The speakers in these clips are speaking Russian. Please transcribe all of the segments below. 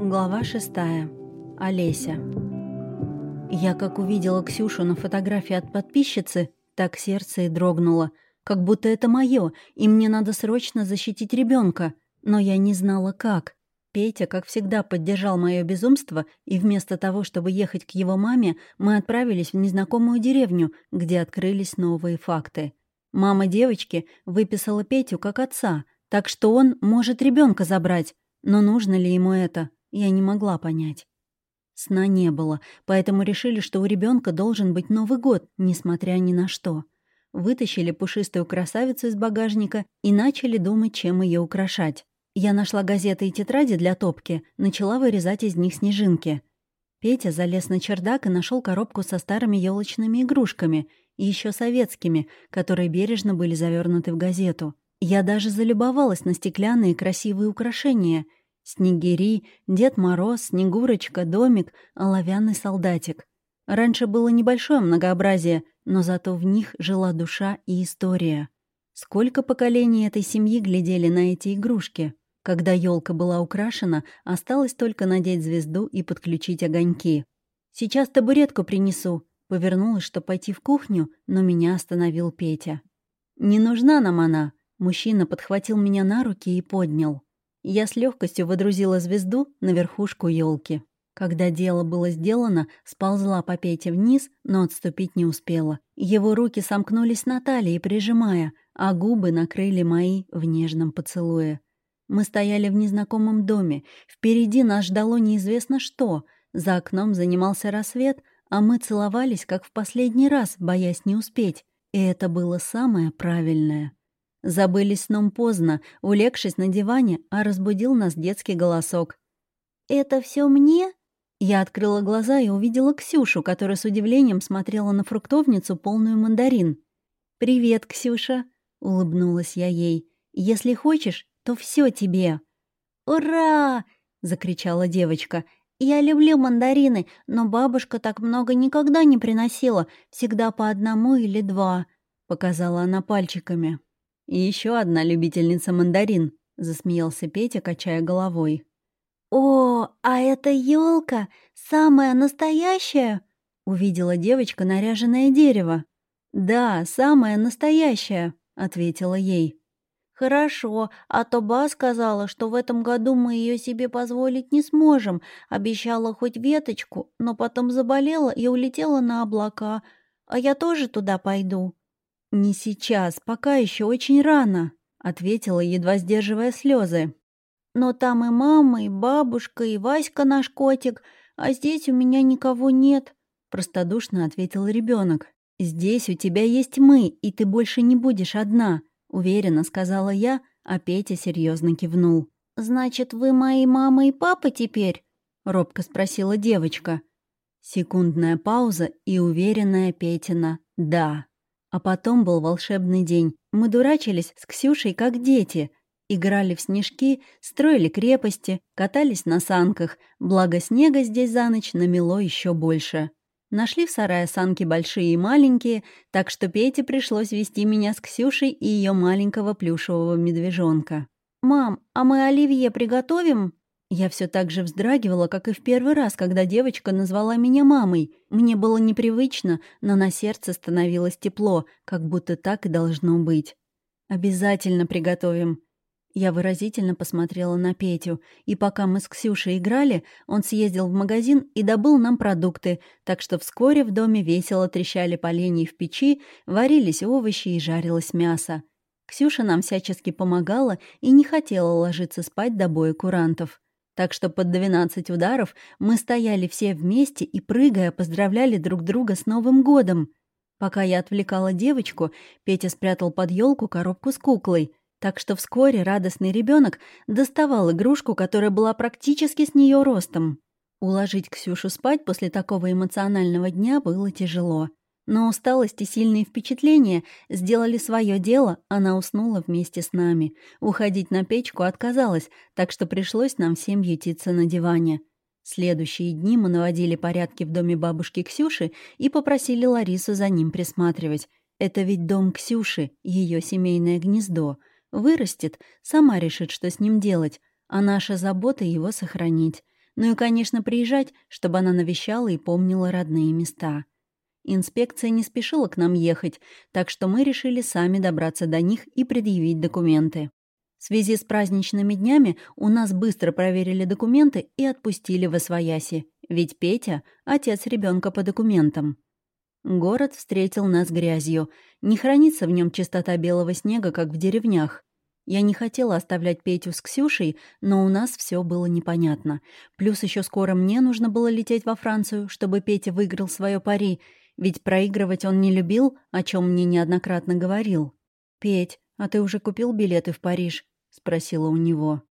Глава шестая. Олеся. Я как увидела Ксюшу на фотографии от подписчицы, так сердце и дрогнуло, как будто это мое, и мне надо срочно защитить ребенка, но я не знала как. Петя, как всегда, поддержал мое безумство, и вместо того, чтобы ехать к его маме, мы отправились в незнакомую деревню, где открылись новые факты. Мама девочки выписала Петю как отца, так что он может ребенка забрать, но нужно ли ему это? Я не могла понять. Сна не было, поэтому решили, что у ребенка должен быть Новый год, несмотря ни на что. Вытащили пушистую красавицу из багажника и начали думать, чем ее украшать. Я нашла газеты и тетради для топки, начала вырезать из них снежинки. Петя залез на чердак и нашел коробку со старыми елочными игрушками, и еще советскими, которые бережно были завернуты в газету. Я даже залюбовалась на стеклянные красивые украшения — Снегири, Дед Мороз, Снегурочка, домик, оловянный солдатик. Раньше было небольшое многообразие, но зато в них жила душа и история. Сколько поколений этой семьи глядели на эти игрушки? Когда елка была украшена, осталось только надеть звезду и подключить огоньки. «Сейчас табуретку принесу», — повернулась, чтобы пойти в кухню, но меня остановил Петя. «Не нужна нам она», — мужчина подхватил меня на руки и поднял. Я с легкостью водрузила звезду на верхушку елки. Когда дело было сделано, сползла по Пете вниз, но отступить не успела. Его руки сомкнулись на талии, прижимая, а губы накрыли мои в нежном поцелуе. Мы стояли в незнакомом доме. Впереди нас ждало неизвестно что. За окном занимался рассвет, а мы целовались, как в последний раз, боясь не успеть. И это было самое правильное. Забылись сном поздно, улегшись на диване, а разбудил нас детский голосок. «Это все мне?» Я открыла глаза и увидела Ксюшу, которая с удивлением смотрела на фруктовницу, полную мандарин. «Привет, Ксюша!» — улыбнулась я ей. «Если хочешь, то все тебе!» «Ура!» — закричала девочка. «Я люблю мандарины, но бабушка так много никогда не приносила, всегда по одному или два», — показала она пальчиками. «И еще одна любительница мандарин», — засмеялся Петя, качая головой. «О, а эта елка самая настоящая?» — увидела девочка наряженное дерево. «Да, самая настоящая», — ответила ей. «Хорошо, а то Ба сказала, что в этом году мы ее себе позволить не сможем. Обещала хоть веточку, но потом заболела и улетела на облака. А я тоже туда пойду». «Не сейчас, пока еще очень рано», — ответила, едва сдерживая слезы. «Но там и мама, и бабушка, и Васька наш котик, а здесь у меня никого нет», — простодушно ответил ребенок. «Здесь у тебя есть мы, и ты больше не будешь одна», — уверенно сказала я, а Петя серьезно кивнул. «Значит, вы мои мама и папа теперь?» — робко спросила девочка. Секундная пауза и уверенная Петина «да». А потом был волшебный день. Мы дурачились с Ксюшей как дети. Играли в снежки, строили крепости, катались на санках. Благо снега здесь за ночь намело еще больше. Нашли в сарае санки большие и маленькие, так что Пете пришлось вести меня с Ксюшей и ее маленького плюшевого медвежонка. «Мам, а мы оливье приготовим?» Я все так же вздрагивала, как и в первый раз, когда девочка назвала меня мамой. Мне было непривычно, но на сердце становилось тепло, как будто так и должно быть. «Обязательно приготовим». Я выразительно посмотрела на Петю, и пока мы с Ксюшей играли, он съездил в магазин и добыл нам продукты, так что вскоре в доме весело трещали поленья в печи, варились овощи и жарилось мясо. Ксюша нам всячески помогала и не хотела ложиться спать до боя курантов. Так что под 12 ударов мы стояли все вместе и, прыгая, поздравляли друг друга с Новым годом. Пока я отвлекала девочку, Петя спрятал под елку коробку с куклой. Так что вскоре радостный ребенок доставал игрушку, которая была практически с нее ростом. Уложить Ксюшу спать после такого эмоционального дня было тяжело. Но усталость и сильные впечатления сделали свое дело, она уснула вместе с нами. Уходить на печку отказалась, так что пришлось нам всем ютиться на диване. Следующие дни мы наводили порядки в доме бабушки Ксюши и попросили Ларису за ним присматривать. Это ведь дом Ксюши, ее семейное гнездо. Вырастет, сама решит, что с ним делать, а наша забота его сохранить. Ну и, конечно, приезжать, чтобы она навещала и помнила родные места. Инспекция не спешила к нам ехать, так что мы решили сами добраться до них и предъявить документы. В связи с праздничными днями у нас быстро проверили документы и отпустили в Освояси, ведь Петя — отец ребенка по документам. Город встретил нас грязью. Не хранится в нем чистота белого снега, как в деревнях. Я не хотела оставлять Петю с Ксюшей, но у нас все было непонятно. Плюс еще скоро мне нужно было лететь во Францию, чтобы Петя выиграл свое пари, ведь проигрывать он не любил, о чем мне неоднократно говорил. «Петь, а ты уже купил билеты в Париж?» — спросила у него.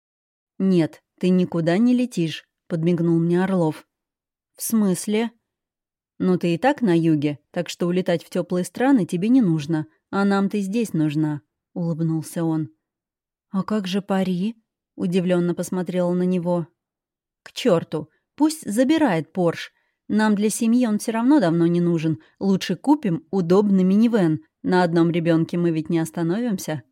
«Нет, ты никуда не летишь», — подмигнул мне Орлов. «В смысле?» «Ну ты и так на юге, так что улетать в теплые страны тебе не нужно, а нам ты здесь нужна», — улыбнулся он. «А как же Пари?» — удивленно посмотрела на него. «К черту! Пусть забирает Порш. Нам для семьи он все равно давно не нужен. Лучше купим удобный минивэн. На одном ребенке мы ведь не остановимся».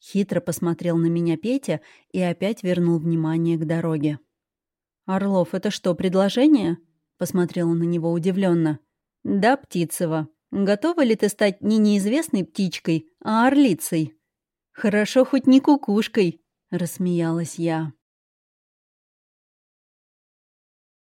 Хитро посмотрел на меня Петя и опять вернул внимание к дороге. «Орлов, это что, предложение?» Посмотрела на него удивленно. «Да, Птицева. Готова ли ты стать не неизвестной птичкой, а орлицей?» «Хорошо, хоть не кукушкой», — рассмеялась я.